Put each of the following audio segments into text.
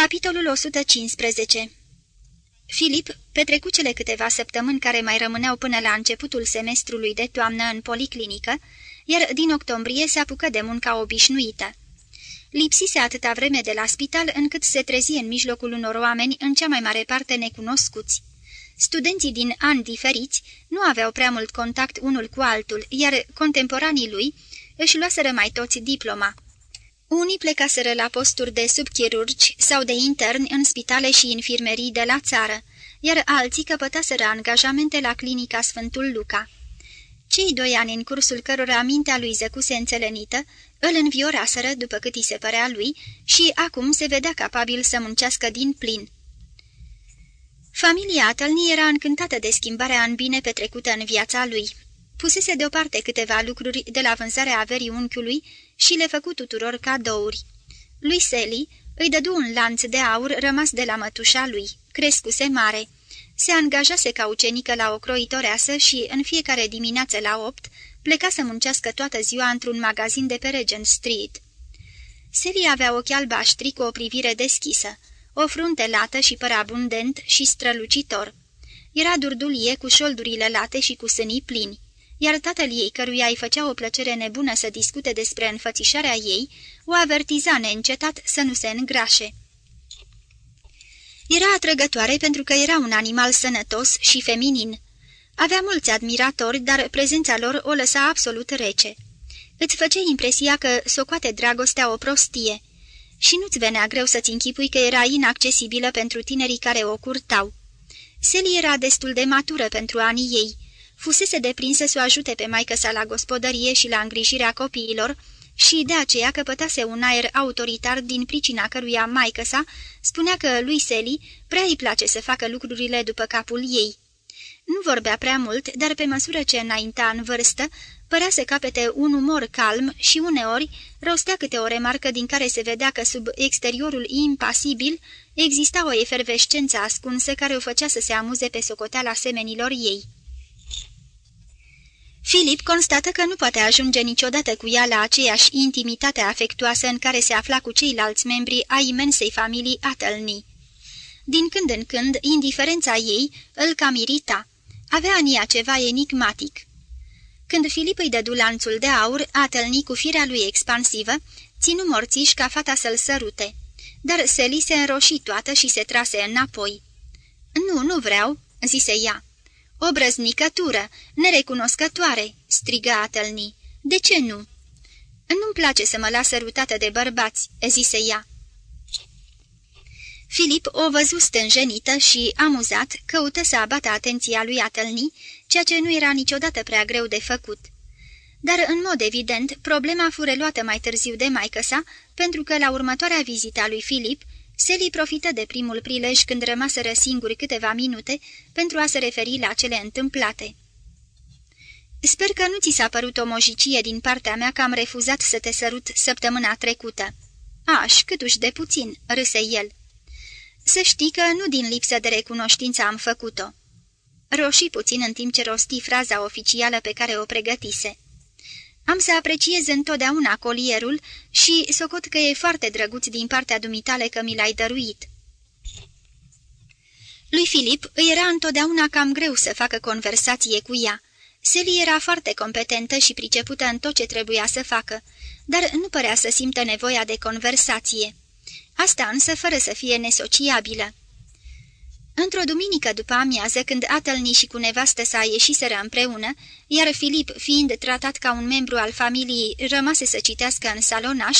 Capitolul 115 Filip petrecu cele câteva săptămâni care mai rămâneau până la începutul semestrului de toamnă în policlinică, iar din octombrie se apucă de munca obișnuită. Lipsise atâta vreme de la spital încât se trezi în mijlocul unor oameni în cea mai mare parte necunoscuți. Studenții din ani diferiți nu aveau prea mult contact unul cu altul, iar contemporanii lui își luaseră mai toți diploma. Unii plecaseră la posturi de subchirurgi sau de interni în spitale și infirmerii de la țară, iar alții căpătaseră angajamente la clinica Sfântul Luca. Cei doi ani în cursul cărora mintea lui zăcuse înțelenită, îl învioraseră după cât îi se părea lui și acum se vedea capabil să muncească din plin. Familia Atălni era încântată de schimbarea în bine petrecută în viața lui. Pusese deoparte câteva lucruri de la vânzarea averii unchiului și le făcu tuturor cadouri. Lui Sally îi dădu un lanț de aur rămas de la mătușa lui, crescuse mare. Se angajase ca ucenică la o croitoreasă și, în fiecare dimineață la opt, pleca să muncească toată ziua într-un magazin de pe Regent Street. Sally avea ochi albaștri cu o privire deschisă, o frunte lată și păr abundent și strălucitor. Era durdulie cu șoldurile late și cu sânii plini iar tatăl ei, căruia îi făcea o plăcere nebună să discute despre înfățișarea ei, o avertiza neîncetat să nu se îngrașe. Era atrăgătoare pentru că era un animal sănătos și feminin. Avea mulți admiratori, dar prezența lor o lăsa absolut rece. Îți făcea impresia că socoate dragostea o prostie și nu-ți venea greu să-ți închipui că era inaccesibilă pentru tinerii care o curtau. Seli era destul de matură pentru anii ei, fusese deprinsă să o ajute pe maică sa la gospodărie și la îngrijirea copiilor și de aceea căpătase un aer autoritar din pricina căruia maică sa spunea că lui Seli prea îi place să facă lucrurile după capul ei. Nu vorbea prea mult, dar pe măsură ce înainta în vârstă, părea să capete un umor calm și uneori rostea câte o remarcă din care se vedea că sub exteriorul impasibil exista o efervescență ascunsă care o făcea să se amuze pe socoteala semenilor ei. Filip constată că nu poate ajunge niciodată cu ea la aceeași intimitate afectuoasă în care se afla cu ceilalți membri ai imensei familii Atălni. Din când în când, indiferența ei îl cam irita. Avea în ea ceva enigmatic. Când Filip îi dădu lanțul de aur, Atălni cu firea lui expansivă, ținu morțiș ca fata să-l sărute. Dar Seli se înroși toată și se trase înapoi. Nu, nu vreau," zise ea. O brăznicătură, nerecunoscătoare!" striga Atălni. De ce nu?" Nu-mi place să mă las sărutată de bărbați," zise ea. Filip o văzu stânjenită și, amuzat, căută să abată atenția lui Atălni, ceea ce nu era niciodată prea greu de făcut. Dar, în mod evident, problema fu reluată mai târziu de maică sa, pentru că la următoarea vizită a lui Filip, Seli profită de primul prilej când rămaseră singuri câteva minute pentru a se referi la cele întâmplate. Sper că nu ți s-a părut o mojicie din partea mea că am refuzat să te sărut săptămâna trecută." Aș, câtuși de puțin," râse el. Să știi că nu din lipsă de recunoștință am făcut-o." Roșii puțin în timp ce rosti fraza oficială pe care o pregătise. Am să apreciez întotdeauna colierul și socot că e foarte drăguț din partea dumitale că mi l-ai dăruit." Lui Filip îi era întotdeauna cam greu să facă conversație cu ea. Seli era foarte competentă și pricepută în tot ce trebuia să facă, dar nu părea să simtă nevoia de conversație. Asta însă fără să fie nesociabilă. Într-o duminică după amiază, când Atălni și cu nevastă sa ieșiseră împreună, iar Filip, fiind tratat ca un membru al familiei, rămase să citească în salonaș,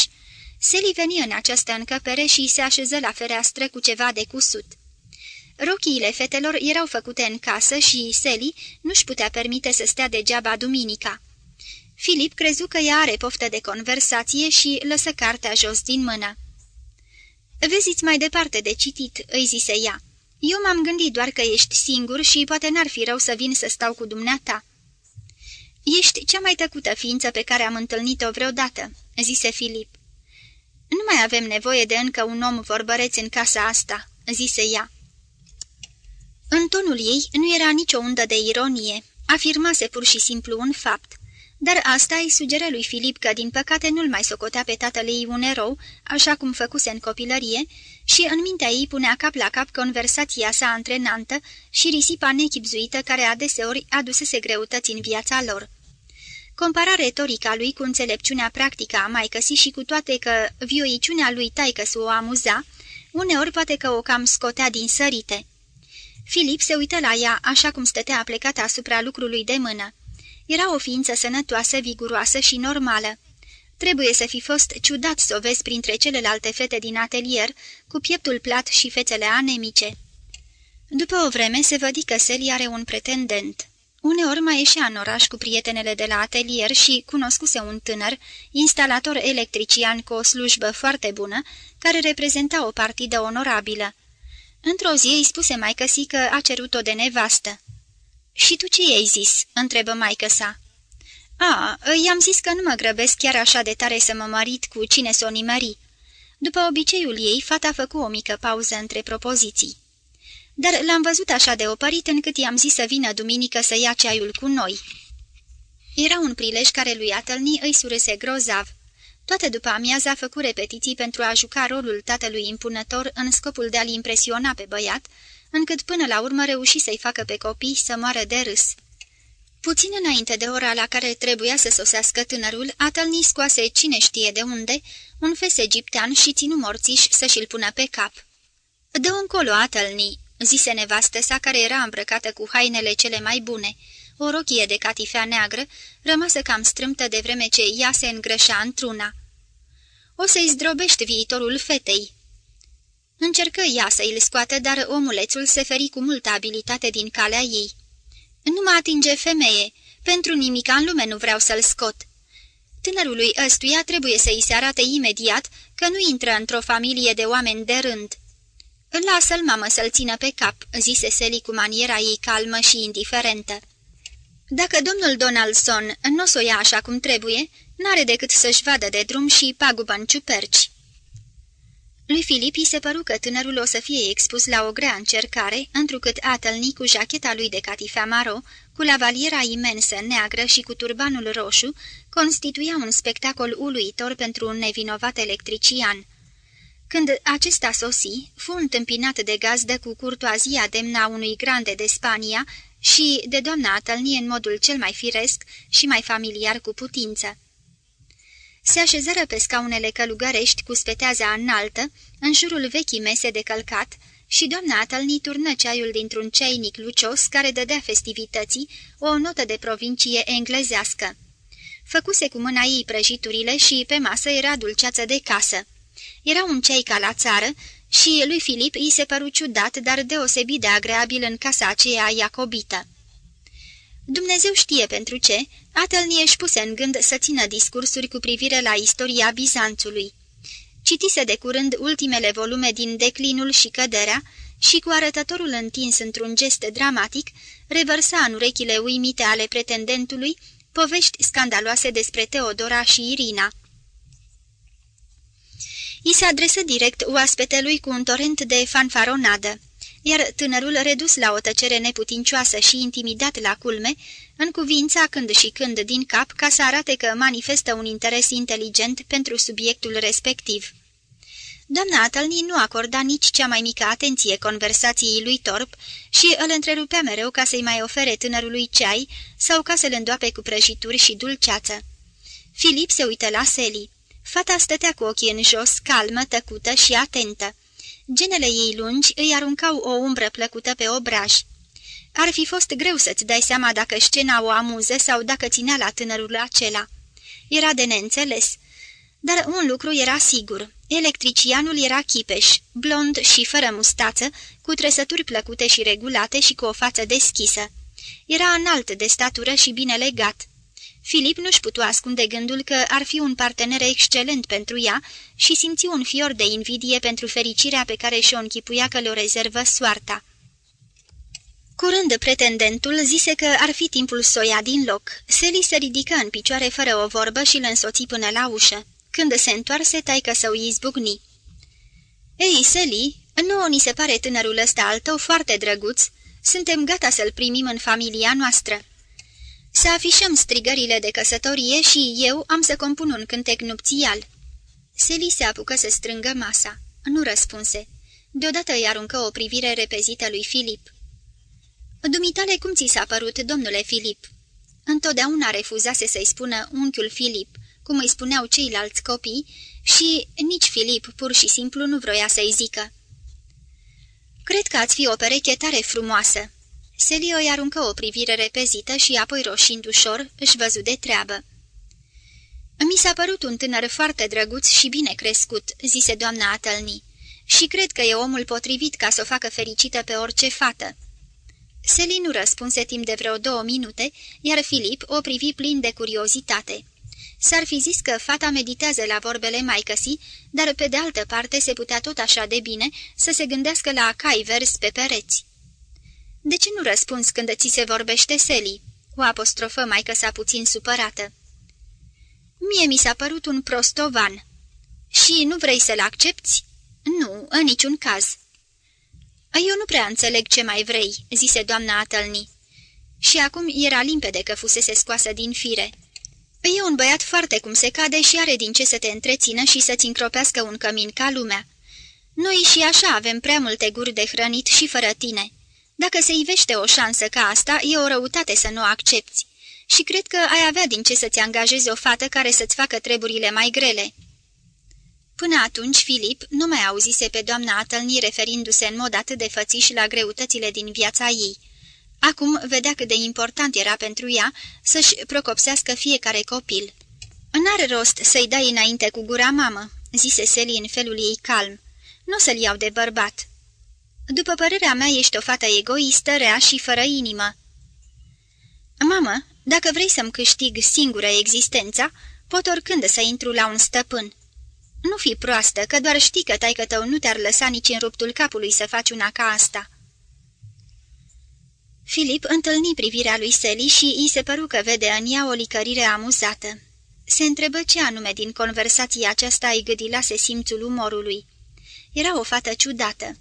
Seli veni în această încăpere și se așeză la fereastră cu ceva de cusut. Rochiile fetelor erau făcute în casă și Seli nu-și putea permite să stea degeaba duminica. Filip crezu că ea are poftă de conversație și lăsă cartea jos din mână. Veziți mai departe de citit," îi zise ea. Eu m-am gândit doar că ești singur și poate n-ar fi rău să vin să stau cu dumneata." Ești cea mai tăcută ființă pe care am întâlnit-o vreodată," zise Filip. Nu mai avem nevoie de încă un om vorbăreț în casa asta," zise ea. În tonul ei nu era nicio undă de ironie, afirmase pur și simplu un fapt. Dar asta îi sugeră lui Filip că, din păcate, nu-l mai socotea pe tatăl ei un erou, așa cum făcuse în copilărie, și în mintea ei punea cap la cap conversația sa antrenantă și risipa nechipzuită care adeseori adusese greutăți în viața lor. Compara retorica lui cu înțelepciunea practică a maicăsii și cu toate că vioiciunea lui taică o amuza, uneori poate că o cam scotea din sărite. Filip se uită la ea așa cum stătea aplecat asupra lucrului de mână. Era o ființă sănătoasă, viguroasă și normală. Trebuie să fi fost ciudat să o vezi printre celelalte fete din atelier, cu pieptul plat și fețele anemice. După o vreme se vădi că Sally are un pretendent. Uneori mai ieșea în oraș cu prietenele de la atelier și cunoscuse un tânăr, instalator electrician cu o slujbă foarte bună, care reprezenta o partidă onorabilă. Într-o zi îi spuse maică că a cerut-o de nevastă. Și tu ce i-ai zis?" întrebă maică sa. A, i-am zis că nu mă grăbesc chiar așa de tare să mă marit cu cine s-o nimări." După obiceiul ei, fata făcu o mică pauză între propoziții. Dar l-am văzut așa de opărit încât i-am zis să vină duminică să ia ceaiul cu noi. Era un prilej care lui Atălni îi surese grozav. Toată după amiaza a făcut repetiții pentru a juca rolul tatălui impunător în scopul de a-l impresiona pe băiat, încât până la urmă reuși să-i facă pe copii să moară de râs. Puțin înainte de ora la care trebuia să sosească tânărul, Atălni scoase cine știe de unde, un fes egiptean și ținu morțiș să și-l pună pe cap. Dă încolo, Atălni," zise nevastă sa care era îmbrăcată cu hainele cele mai bune, o rochie de catifea neagră, rămasă cam strâmtă de vreme ce ea se îngrășa într-una. O să-i zdrobești viitorul fetei." Încercă ea să îl scoată, dar omulețul se feri cu multă abilitate din calea ei. Nu mă atinge femeie, pentru nimica în lume nu vreau să-l scot." Tânărului ăstuia trebuie să îi se arate imediat că nu intră într-o familie de oameni de rând. Lasă-l, mamă, să-l țină pe cap," zise Sally cu maniera ei calmă și indiferentă. Dacă domnul Donaldson nu o să o ia așa cum trebuie, n-are decât să-și vadă de drum și pagubă în ciuperci." Lui Filip i se păru că tânărul o să fie expus la o grea încercare, întrucât Atălni cu jacheta lui de catifea maro, cu lavaliera imensă neagră și cu turbanul roșu, constituia un spectacol uluitor pentru un nevinovat electrician. Când acesta sosi, fu întâmpinat de gazdă cu curtoazia demna unui grande de Spania și de doamna Atălnie în modul cel mai firesc și mai familiar cu putință. Se așezără pe scaunele călugărești cu speteaza înaltă, în jurul vechii mese de călcat, și doamna Atălni turnă ceaiul dintr-un ceainic lucios care dădea festivității o notă de provincie englezească. Făcuse cu mâna ei prăjiturile și pe masă era dulceață de casă. Era un ceai ca la țară și lui Filip îi se păru ciudat, dar deosebit de agreabil în casa aceea iacobită. Dumnezeu știe pentru ce, Atălnie își puse în gând să țină discursuri cu privire la istoria Bizanțului. Citise de curând ultimele volume din Declinul și Căderea și cu arătătorul întins într-un gest dramatic, revărsa în urechile uimite ale pretendentului povești scandaloase despre Teodora și Irina. I se adresă direct oaspetelui cu un torent de fanfaronadă iar tânărul, redus la o tăcere neputincioasă și intimidat la culme, în cuvința când și când din cap ca să arate că manifestă un interes inteligent pentru subiectul respectiv. Doamna Atălni nu acorda nici cea mai mică atenție conversației lui Torp și îl întrerupea mereu ca să-i mai ofere tânărului ceai sau ca să-l îndoape cu prăjituri și dulceață. Filip se uită la Seli. Fata stătea cu ochii în jos, calmă, tăcută și atentă. Genele ei lungi îi aruncau o umbră plăcută pe obraj. Ar fi fost greu să-ți dai seama dacă scena o amuză sau dacă ținea la tânărul acela. Era de neînțeles. Dar un lucru era sigur. Electricianul era chipeș, blond și fără mustață, cu trăsături plăcute și regulate și cu o față deschisă. Era înalt de statură și bine legat. Filip nu-și putu ascunde gândul că ar fi un partener excelent pentru ea și simți un fior de invidie pentru fericirea pe care și-o închipuia că le-o rezervă soarta. Curând pretendentul zise că ar fi timpul să o ia din loc. Seli se ridică în picioare fără o vorbă și îl însoți până la ușă. Când se întoarse, taică să o izbucni. Ei, Seli, nouă ni se pare tânărul ăsta al tău foarte drăguț. Suntem gata să-l primim în familia noastră." Să afișăm strigările de căsătorie și eu am să compun un cântec nupțial." Seli se apucă să strângă masa. Nu răspunse. Deodată îi aruncă o privire repezită lui Filip. Dumitale, cum ți s-a părut, domnule Filip?" Întotdeauna refuzase să-i spună unchiul Filip, cum îi spuneau ceilalți copii, și nici Filip pur și simplu nu vroia să-i zică. Cred că ați fi o pereche tare frumoasă." Selio îi aruncă o privire repezită și apoi roșind ușor își văzu de treabă. Mi s-a părut un tânăr foarte drăguț și bine crescut," zise doamna Atălni, și cred că e omul potrivit ca să o facă fericită pe orice fată." Seli nu răspunse timp de vreo două minute, iar Filip o privi plin de curiozitate. S-ar fi zis că fata meditează la vorbele maicăsii, dar pe de altă parte se putea tot așa de bine să se gândească la cai vers pe pereți. De ce nu răspunzi când ți se vorbește, Seli?" o apostrofă maică sa puțin supărată. Mie mi s-a părut un prostovan." Și nu vrei să-l accepti?" Nu, în niciun caz." Eu nu prea înțeleg ce mai vrei," zise doamna Atălni. Și acum era limpede că fusese scoasă din fire. E un băiat foarte cum se cade și are din ce să te întrețină și să-ți încropească un cămin ca lumea. Noi și așa avem prea multe guri de hrănit și fără tine. Dacă se ivește o șansă ca asta, e o răutate să nu o accepti. Și cred că ai avea din ce să-ți angajezi o fată care să-ți facă treburile mai grele." Până atunci, Filip nu mai auzise pe doamna Atălni referindu-se în mod atât de fățiș la greutățile din viața ei. Acum vedea cât de important era pentru ea să-și procopsească fiecare copil. N-are rost să-i dai înainte cu gura mamă," zise Seli în felul ei calm. Nu să-l iau de bărbat." După părerea mea, ești o fată egoistă, rea și fără inimă." Mamă, dacă vrei să-mi câștig singură existența, pot oricând să intru la un stăpân." Nu fi proastă, că doar știi că taică tău nu te-ar lăsa nici în ruptul capului să faci una ca asta." Filip întâlni privirea lui Seli și îi se păru că vede în ea o licărire amuzată. Se întrebă ce anume din conversația aceasta îi gâdilase simțul umorului. Era o fată ciudată,